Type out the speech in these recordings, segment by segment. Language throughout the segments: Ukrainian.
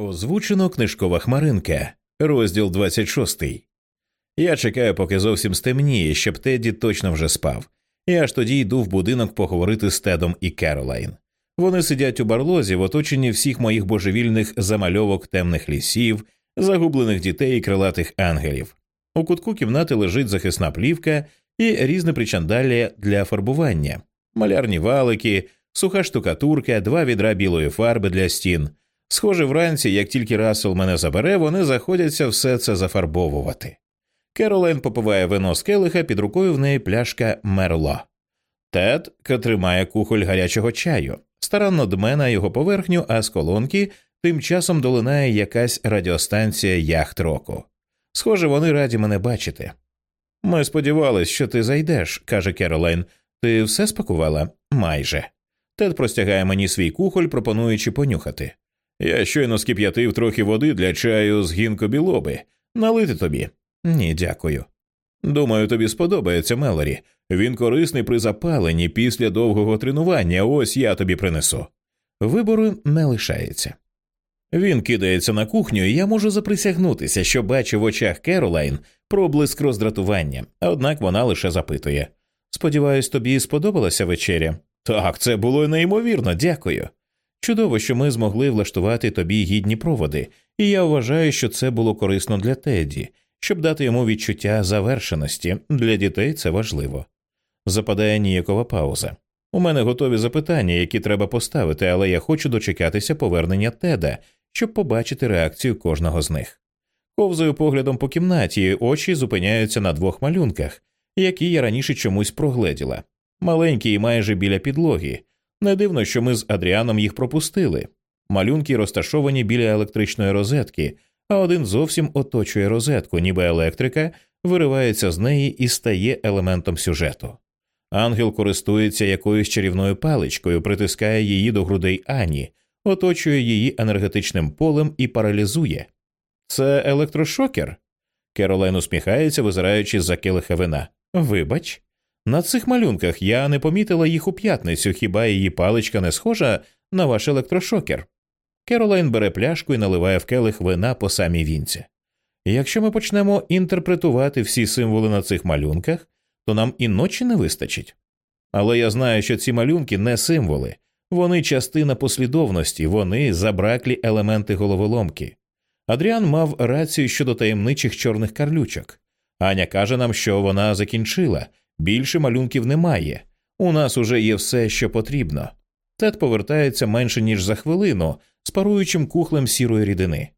Озвучено книжкова хмаринка, розділ 26. Я чекаю, поки зовсім стемніє, щоб Тедді точно вже спав, і аж тоді йду в будинок поговорити з Тедом і Керолайн. Вони сидять у барлозі в оточенні всіх моїх божевільних замальовок темних лісів, загублених дітей і крилатих ангелів. У кутку кімнати лежить захисна плівка і різне причандалля для фарбування, малярні валики, суха штукатурка, два відра білої фарби для стін. Схоже, вранці, як тільки Рассел мене забере, вони заходяться все це зафарбовувати. Керолайн попиває вино з келиха, під рукою в неї пляшка мерло. Тед тримає кухоль гарячого чаю, старанно дме на його поверхню, а з колонки тим часом долинає якась радіостанція яхт року. Схоже, вони раді мене бачити. Ми сподівались, що ти зайдеш, каже Керолайн. Ти все спакувала? Майже. Тед простягає мені свій кухоль, пропонуючи понюхати. Я щойно скип'ятив трохи води для чаю з гінкобілоби. Налити тобі. Ні, дякую. Думаю, тобі сподобається Мелорі. Він корисний при запаленні після довгого тренування. Ось я тобі принесу. Вибору не лишається. Він кидається на кухню, і я можу заприсягнутися, що бачу в очах Керолайн проблиск роздратування, однак вона лише запитує Сподіваюсь, тобі сподобалася вечеря? Так, це було неймовірно, дякую. Чудово, що ми змогли влаштувати тобі гідні проводи, і я вважаю, що це було корисно для Теді, щоб дати йому відчуття завершеності. Для дітей це важливо. Западає ніякова пауза. У мене готові запитання, які треба поставити, але я хочу дочекатися повернення Теда, щоб побачити реакцію кожного з них. Ковзаю поглядом по кімнаті, очі зупиняються на двох малюнках, які я раніше чомусь прогледіла, маленькі і майже біля підлоги. Не дивно, що ми з Адріаном їх пропустили. Малюнки розташовані біля електричної розетки, а один зовсім оточує розетку, ніби електрика виривається з неї і стає елементом сюжету. Ангел користується якоюсь чарівною паличкою, притискає її до грудей Ані, оточує її енергетичним полем і паралізує. Це електрошокер? Керолайн усміхається, визираючи за келиха вина. Вибач, на цих малюнках я не помітила їх у п'ятницю, хіба її паличка не схожа на ваш електрошокер. Керолайн бере пляшку і наливає в келих вина по самій вінці. Якщо ми почнемо інтерпретувати всі символи на цих малюнках, то нам і ночі не вистачить. Але я знаю, що ці малюнки не символи, вони частина послідовності, вони забраклі елементи головоломки. Адріан мав рацію щодо таємничих чорних карлючок. Аня каже нам, що вона закінчила, більше малюнків немає. У нас уже є все, що потрібно. Тед повертається менше ніж за хвилину з паруючим кухлем сірої рідини.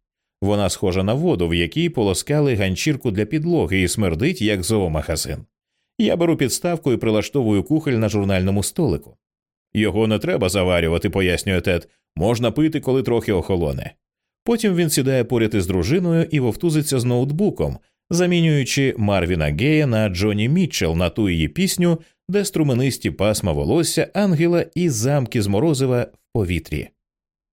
Вона схожа на воду, в якій полоскали ганчірку для підлоги і смердить, як зоомагазин. Я беру підставку і прилаштовую кухоль на журнальному столику. Його не треба заварювати, пояснює Тед, можна пити, коли трохи охолоне. Потім він сідає поряд із дружиною і вовтузиться з ноутбуком, замінюючи Марвіна Гея на Джоні Мітчелл на ту її пісню, де струменисті пасма волосся, ангела і замки з морозива в повітрі.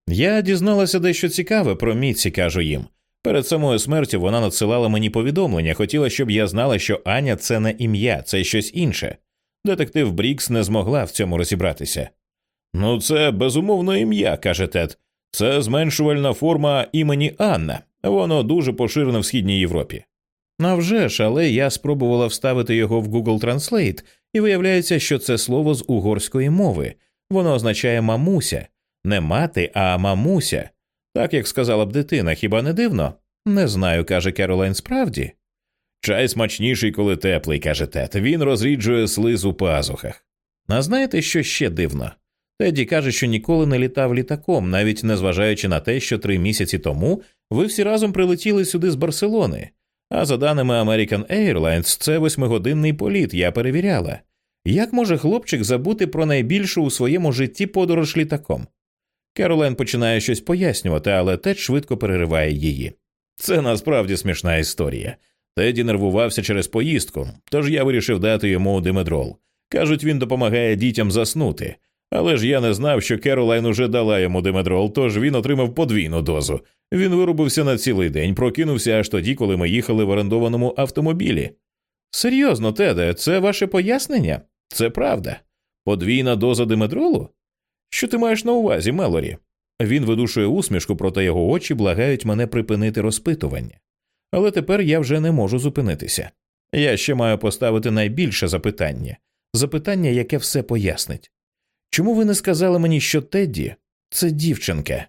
Я дізналася дещо цікаве про Міці, кажу їм. Перед самою смертю вона надсилала мені повідомлення, хотіла, щоб я знала, що Аня це не ім'я, це щось інше. Детектив Брікс не змогла в цьому розібратися. Ну, це безумовно ім'я, каже Тед. Це зменшувальна форма імені Анна, воно дуже поширене в східній Європі. А вже ж, але я спробувала вставити його в Google Translate, і виявляється, що це слово з угорської мови. Воно означає мамуся, не мати, а мамуся. Так як сказала б дитина, хіба не дивно? Не знаю, каже Керолайн справді. Чай смачніший, коли теплий, каже Тед. Він розріджує слиз у пазухах. А знаєте, що ще дивно? Теді каже, що ніколи не літав літаком, навіть незважаючи на те, що три місяці тому ви всі разом прилетіли сюди з Барселони. А за даними American Airlines, це восьмигодинний політ, я перевіряла. Як може хлопчик забути про найбільшу у своєму житті подорож літаком? Керолен починає щось пояснювати, але Тед швидко перериває її. Це насправді смішна історія. Теді нервувався через поїздку, тож я вирішив дати йому димедрол. Кажуть, він допомагає дітям заснути. Але ж я не знав, що Керолайн уже дала йому димедрол, тож він отримав подвійну дозу. Він вирубився на цілий день, прокинувся аж тоді, коли ми їхали в орендованому автомобілі. Серйозно, Теде, це ваше пояснення? Це правда. Подвійна доза димедролу? Що ти маєш на увазі, Мелорі? Він видушує усмішку, проте його очі благають мене припинити розпитування. Але тепер я вже не можу зупинитися. Я ще маю поставити найбільше запитання запитання, яке все пояснить. Чому ви не сказали мені, що Тедді це дівчинка?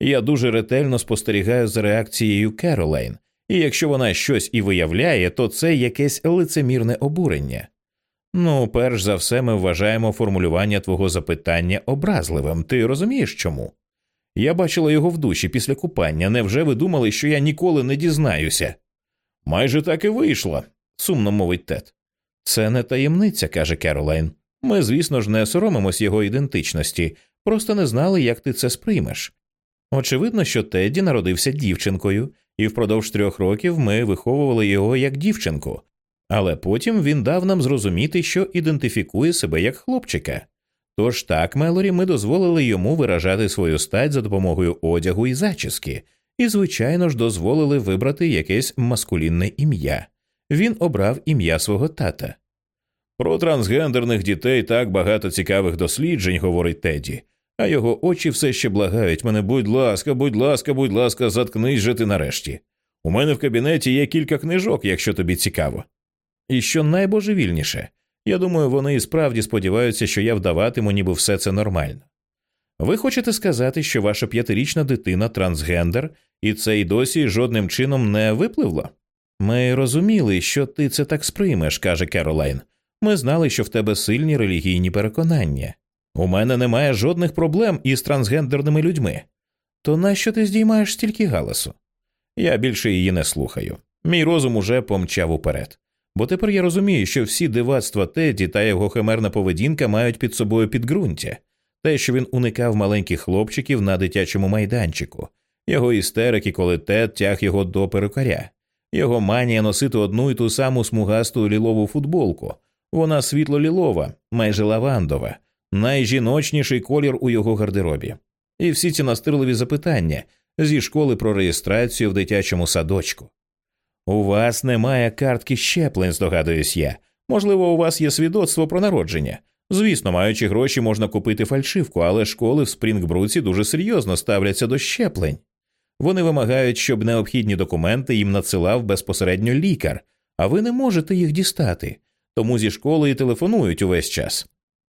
Я дуже ретельно спостерігаю за реакцією Керолайн, і якщо вона щось і виявляє, то це якесь лицемірне обурення. Ну, перш за все, ми вважаємо формулювання твого запитання образливим. Ти розумієш чому? Я бачила його в душі після купання. Невже ви думали, що я ніколи не дізнаюся? Майже так і вийшло, сумно мовить Тед. Це не таємниця, каже Керолайн. Ми, звісно ж, не соромимось його ідентичності, просто не знали, як ти це сприймеш. Очевидно, що Тедді народився дівчинкою, і впродовж трьох років ми виховували його як дівчинку, але потім він дав нам зрозуміти, що ідентифікує себе як хлопчика. Тож так, Мелорі, ми дозволили йому виражати свою стать за допомогою одягу і зачіски, і, звичайно ж, дозволили вибрати якесь маскулінне ім'я. Він обрав ім'я свого тата. Про трансгендерних дітей так багато цікавих досліджень, говорить Теді, а його очі все ще благають мене, будь ласка, будь ласка, будь ласка, заткнись же ти нарешті. У мене в кабінеті є кілька книжок, якщо тобі цікаво. І що найбожевільніше, я думаю, вони і справді сподіваються, що я вдаватиму, ніби все це нормально. Ви хочете сказати, що ваша п'ятирічна дитина трансгендер, і це й досі жодним чином не випливло? Ми розуміли, що ти це так сприймеш, каже Керолайн. Ми знали, що в тебе сильні релігійні переконання. У мене немає жодних проблем із трансгендерними людьми. То нащо ти здіймаєш стільки галасу? Я більше її не слухаю. Мій розум уже помчав уперед. Бо тепер я розумію, що всі дивацтва Теді та його химерна поведінка мають під собою підґрунтя, те, що він уникав маленьких хлопчиків на дитячому майданчику, його істерики, коли Тед тяг його до перукаря, його манія носити одну і ту саму смугасту лілову футболку. Вона світло-лілова, майже лавандова, найжіночніший колір у його гардеробі. І всі ці настирливі запитання зі школи про реєстрацію в дитячому садочку. У вас немає картки щеплень, здогадуюсь я. Можливо, у вас є свідоцтво про народження. Звісно, маючи гроші, можна купити фальшивку, але школи в Спрінгбруці дуже серйозно ставляться до щеплень. Вони вимагають, щоб необхідні документи їм надсилав безпосередньо лікар, а ви не можете їх дістати, тому зі школи і телефонують увесь час.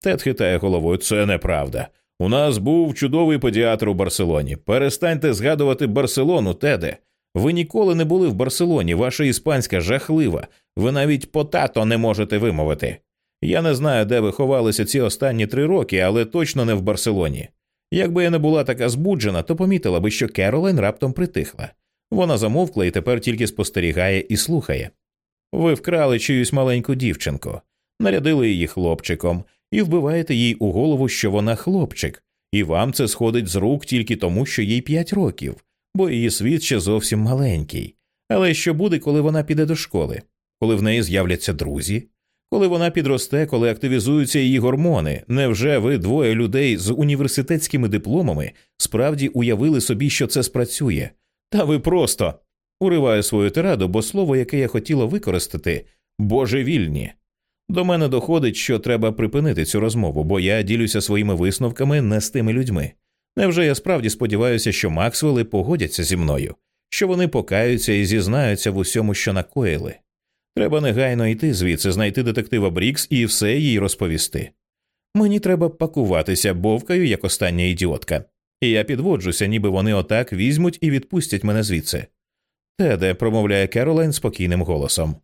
Тед хитає головою, це неправда. У нас був чудовий педіатр у Барселоні. Перестаньте згадувати Барселону, Теде. Ви ніколи не були в Барселоні, ваша іспанська жахлива, ви навіть потато не можете вимовити. Я не знаю, де ви ховалися ці останні три роки, але точно не в Барселоні. Якби я не була така збуджена, то помітила би, що Керолайн раптом притихла. Вона замовкла і тепер тільки спостерігає і слухає. Ви вкрали чиюсь маленьку дівчинку, нарядили її хлопчиком і вбиваєте їй у голову, що вона хлопчик, і вам це сходить з рук тільки тому, що їй п'ять років бо її світ ще зовсім маленький. Але що буде, коли вона піде до школи, коли в неї з'являться друзі, коли вона підросте, коли активізуються її гормони, невже ви двоє людей з університетськими дипломами справді уявили собі, що це спрацює? Та ви просто уриваю свою тираду, бо слово, яке я хотіла використати, божевільні. До мене доходить, що треба припинити цю розмову, бо я ділюся своїми висновками не з тими людьми. Невже я справді сподіваюся, що Максвелли погодяться зі мною, що вони покаються і зізнаються в усьому, що накоїли? Треба негайно йти звідси, знайти детектива Брікс і все їй розповісти. Мені треба пакуватися бовкаю, як остання ідіотка, і я підводжуся, ніби вони отак візьмуть і відпустять мене звідси. Теде, промовляє Керолайн спокійним голосом.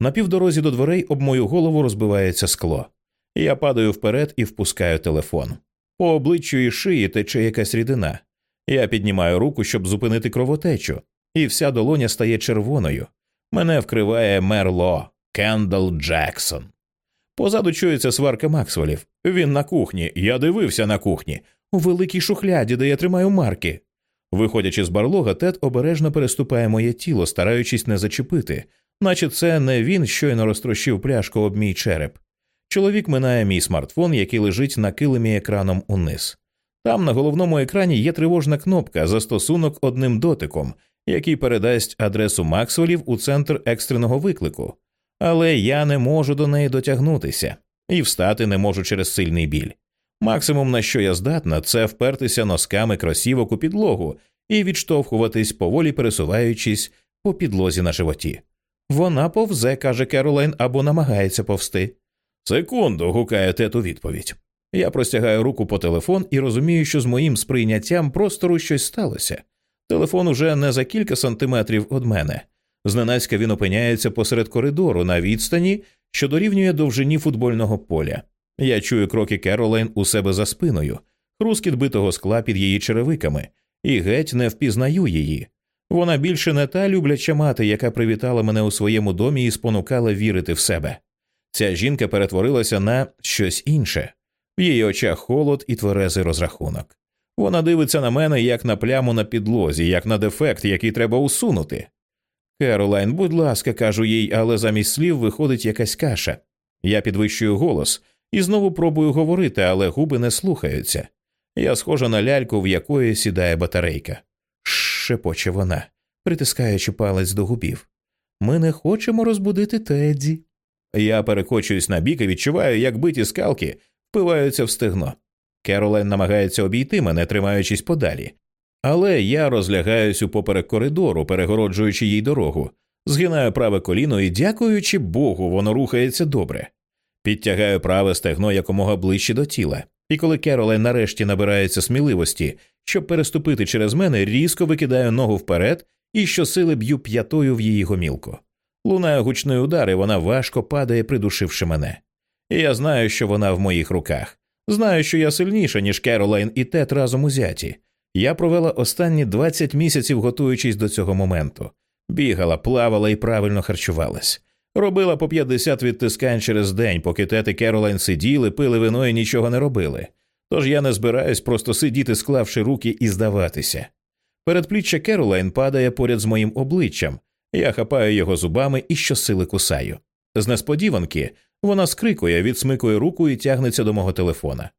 На півдорозі до дверей об мою голову розбивається скло. Я падаю вперед і впускаю телефон. По обличчю і шиї тече якась рідина. Я піднімаю руку, щоб зупинити кровотечу, і вся долоня стає червоною. Мене вкриває мерло Кендал Джексон. Позаду чується сварка Максвелів. Він на кухні. Я дивився на кухні, у великій шухляді, де я тримаю марки. Виходячи з барлога, Тед обережно переступає моє тіло, стараючись не зачепити, наче це не він щойно розтрощив пляшку об мій череп. Чоловік минає мій смартфон, який лежить на килимі екраном униз. Там на головному екрані є тривожна кнопка застосунок одним дотиком, який передасть адресу Максвелів у центр екстреного виклику, але я не можу до неї дотягнутися і встати не можу через сильний біль. Максимум, на що я здатна, це впертися носками кросівок у підлогу і відштовхуватись, поволі пересуваючись по підлозі на животі. Вона повзе, каже Керолайн, або намагається повсти. Секунду. гукає тет у відповідь. Я простягаю руку по телефон і розумію, що з моїм сприйняттям простору щось сталося. Телефон уже не за кілька сантиметрів від мене. Зненацька він опиняється посеред коридору на відстані, що дорівнює довжині футбольного поля. Я чую кроки Керолайн у себе за спиною, хрускіт битого скла під її черевиками, і геть не впізнаю її. Вона більше не та любляча мати, яка привітала мене у своєму домі і спонукала вірити в себе. Ця жінка перетворилася на щось інше, в її очах холод і тверезий розрахунок. Вона дивиться на мене як на пляму на підлозі, як на дефект, який треба усунути. Керолайн, будь ласка, кажу їй, але замість слів виходить якась каша. Я підвищую голос і знову пробую говорити, але губи не слухаються. Я схожа на ляльку, в якої сідає батарейка. шепоче вона, притискаючи палець до губів. Ми не хочемо розбудити Тедді. Я перекочуюсь на бік і відчуваю, як биті скалки впиваються в стегно. Керолайн намагається обійти мене, тримаючись подалі, але я розлягаюсь упоперек коридору, перегороджуючи їй дорогу, згинаю праве коліно і, дякуючи Богу, воно рухається добре. Підтягаю праве стегно якомога ближче до тіла, і коли Керолайн нарешті набирається сміливості, щоб переступити через мене, різко викидаю ногу вперед і щосили б'ю п'ятою в її гомілку. Лунає гучний удар, і вона важко падає, придушивши мене. І я знаю, що вона в моїх руках. Знаю, що я сильніша, ніж Керолайн і Тет разом узяті. Я провела останні 20 місяців, готуючись до цього моменту. Бігала, плавала і правильно харчувалась. Робила по 50 відтискань через день, поки Тет і Керолайн сиділи, пили вино і нічого не робили. Тож я не збираюсь просто сидіти, склавши руки і здаватися. Передпліччя Керолайн падає поряд з моїм обличчям, я хапаю його зубами і щосили кусаю. З несподіванки вона скрикує, відсмикує руку і тягнеться до мого телефона.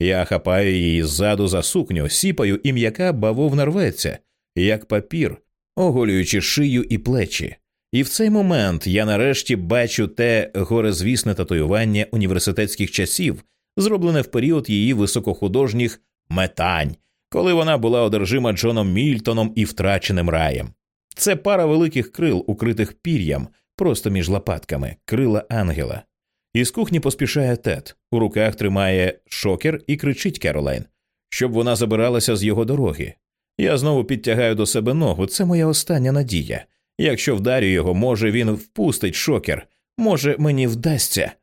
Я хапаю її ззаду за сукню, сіпаю і м'яка бавовна рветься, як папір, оголюючи шию і плечі. І в цей момент я нарешті бачу те горезвісне татуювання університетських часів, зроблене в період її високохудожніх метань, коли вона була одержима Джоном Мільтоном і втраченим раєм. Це пара великих крил, укритих пір'ям, просто між лопатками, крила ангела. Із кухні поспішає Тед, у руках тримає шокер і кричить Керолайн, щоб вона забиралася з його дороги. Я знову підтягаю до себе ногу, це моя остання надія. Якщо вдарю його, може він впустить шокер, може мені вдасться